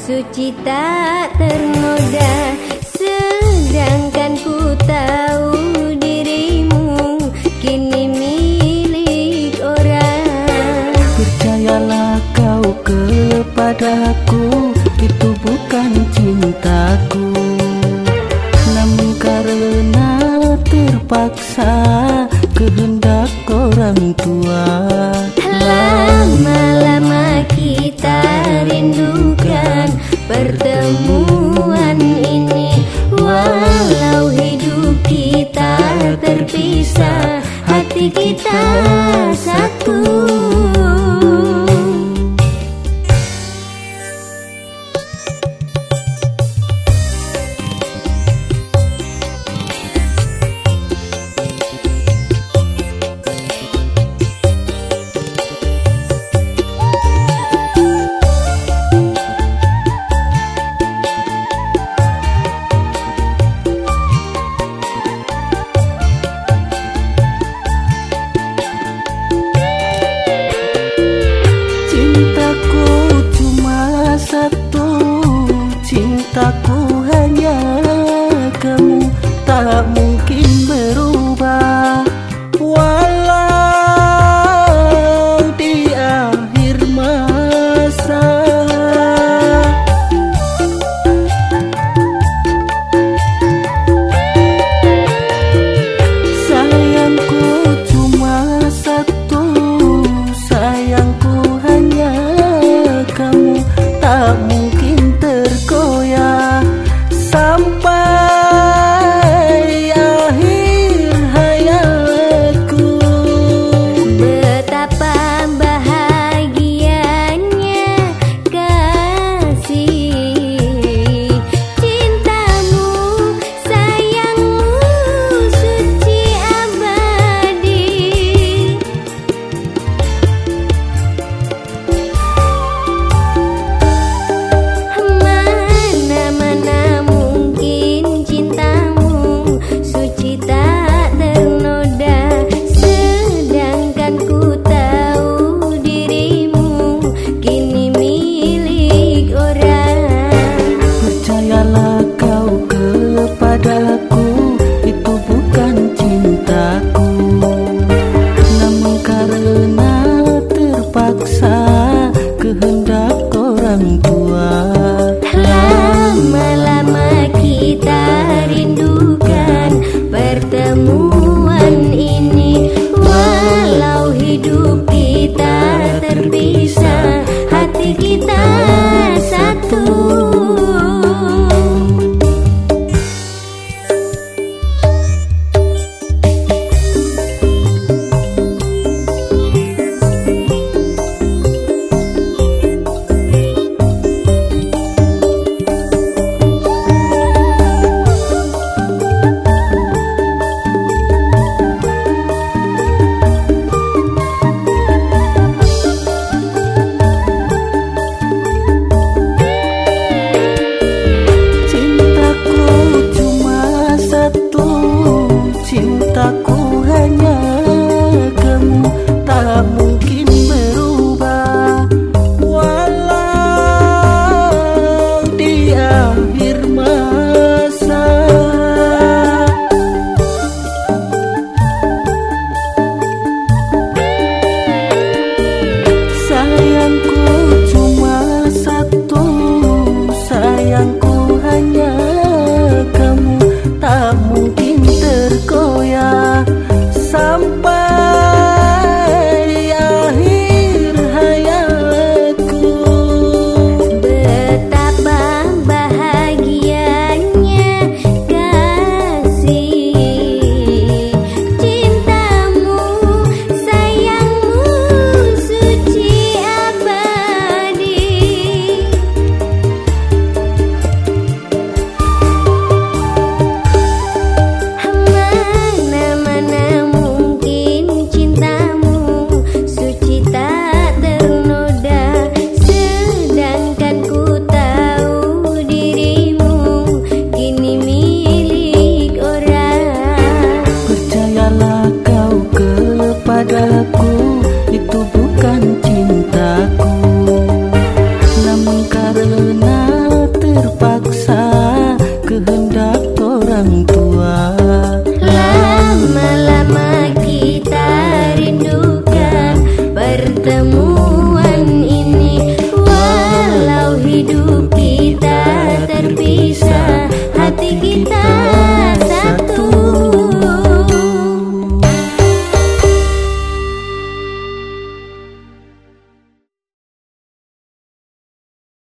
Suci tak ternoda Sedangkan ku tahu dirimu Kini milik orang. Percayalah kau kepadaku Itu bukan cintaku. Namun karena terpaksa Kehendak orang tua hati kita satu. 啊 kita